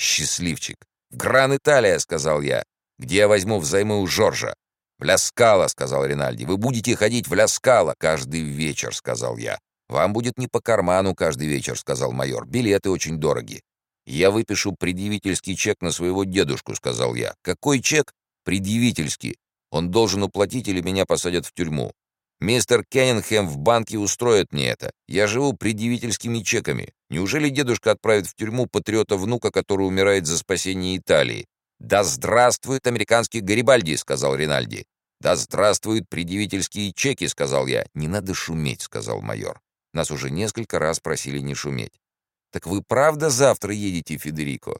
Счастливчик. «В Гран-Италия», — сказал я. «Где я возьму взаймы у Жоржа?» «В Ляскала», — сказал Ринальди. «Вы будете ходить в Ляскала каждый вечер», — сказал я. «Вам будет не по карману каждый вечер», — сказал майор. «Билеты очень дороги». «Я выпишу предъявительский чек на своего дедушку», — сказал я. «Какой чек?» «Предъявительский. Он должен уплатить или меня посадят в тюрьму. Мистер Кеннингхэм в банке устроит мне это. Я живу предъявительскими чеками. Неужели дедушка отправит в тюрьму патриота-внука, который умирает за спасение Италии? «Да здравствует американский Гарибальди», — сказал Ринальди. «Да здравствуют предъявительские чеки», — сказал я. «Не надо шуметь», — сказал майор. Нас уже несколько раз просили не шуметь. «Так вы правда завтра едете, Федерико?»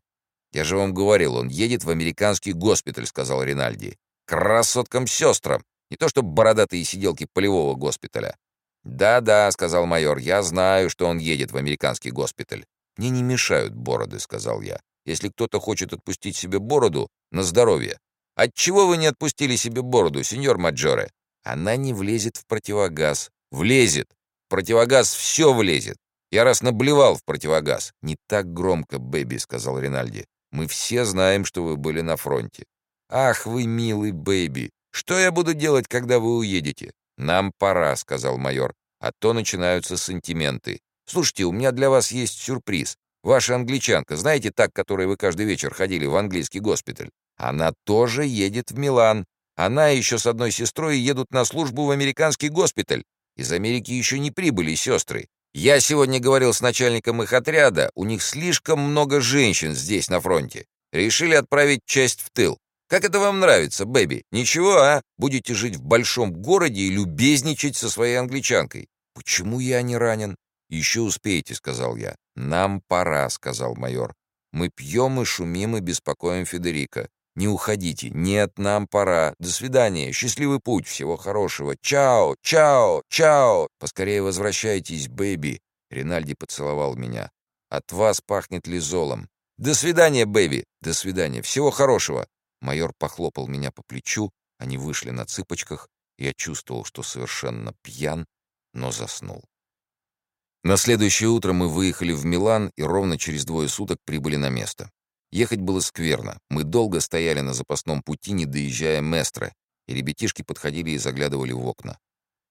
«Я же вам говорил, он едет в американский госпиталь», — сказал Ринальди. «Красоткам-сестрам! Не то что бородатые сиделки полевого госпиталя. «Да-да», — сказал майор, — «я знаю, что он едет в американский госпиталь». «Мне не мешают бороды», — сказал я. «Если кто-то хочет отпустить себе бороду, на здоровье». «Отчего вы не отпустили себе бороду, сеньор Маджоре?» «Она не влезет в противогаз». «Влезет! В противогаз все влезет. Я раз наблевал в противогаз». «Не так громко, Бэби», — сказал Ринальди. «Мы все знаем, что вы были на фронте». «Ах, вы милый Бэби! Что я буду делать, когда вы уедете?» «Нам пора», — сказал майор, — «а то начинаются сантименты. Слушайте, у меня для вас есть сюрприз. Ваша англичанка, знаете, так, которой вы каждый вечер ходили в английский госпиталь? Она тоже едет в Милан. Она еще с одной сестрой едут на службу в американский госпиталь. Из Америки еще не прибыли сестры. Я сегодня говорил с начальником их отряда, у них слишком много женщин здесь, на фронте. Решили отправить часть в тыл. Как это вам нравится, Бэби? Ничего, а? Будете жить в большом городе и любезничать со своей англичанкой. Почему я не ранен? Еще успеете, сказал я. Нам пора, сказал майор. Мы пьем и шумим и беспокоим Федерика. Не уходите. Нет, нам пора. До свидания. Счастливый путь. Всего хорошего. Чао, чао, чао. Поскорее возвращайтесь, Бэби. Ринальди поцеловал меня. От вас пахнет лизолом. До свидания, Бэби. До свидания. Всего хорошего. Майор похлопал меня по плечу, они вышли на цыпочках, я чувствовал, что совершенно пьян, но заснул. На следующее утро мы выехали в Милан и ровно через двое суток прибыли на место. Ехать было скверно. Мы долго стояли на запасном пути, не доезжая Местре, и ребятишки подходили и заглядывали в окна.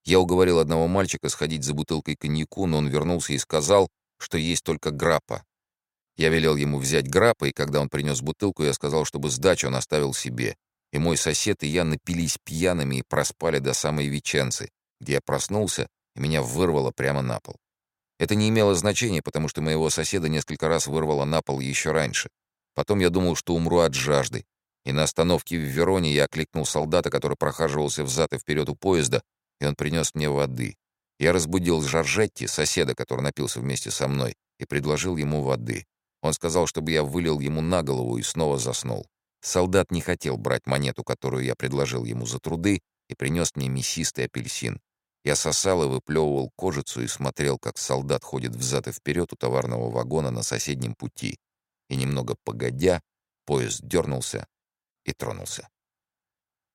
Я уговорил одного мальчика сходить за бутылкой коньяку, но он вернулся и сказал, что есть только граппа, я велел ему взять граппа, и когда он принес бутылку, я сказал, чтобы сдачу он оставил себе. И мой сосед и я напились пьяными и проспали до самой Веченцы, где я проснулся, и меня вырвало прямо на пол. Это не имело значения, потому что моего соседа несколько раз вырвало на пол еще раньше. Потом я думал, что умру от жажды. И на остановке в Вероне я окликнул солдата, который прохаживался взад и вперед у поезда, и он принес мне воды. Я разбудил Жоржетти, соседа, который напился вместе со мной, и предложил ему воды. Он сказал, чтобы я вылил ему на голову и снова заснул. Солдат не хотел брать монету, которую я предложил ему за труды, и принес мне мясистый апельсин. Я сосал и выплевывал кожицу и смотрел, как солдат ходит взад и вперед у товарного вагона на соседнем пути. И немного погодя, поезд дернулся и тронулся.